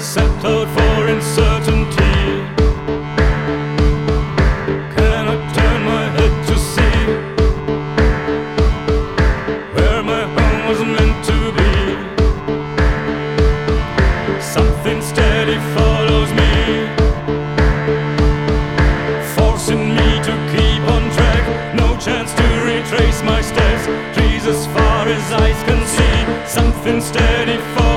settled for uncertainty. Cannot turn my head to see where my home was meant to be. Something steady follows me, forcing me to keep on track. No chance to retrace my steps. Trees as far as eyes can see. Something steady follows.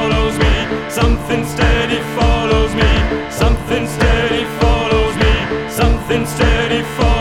misericordia.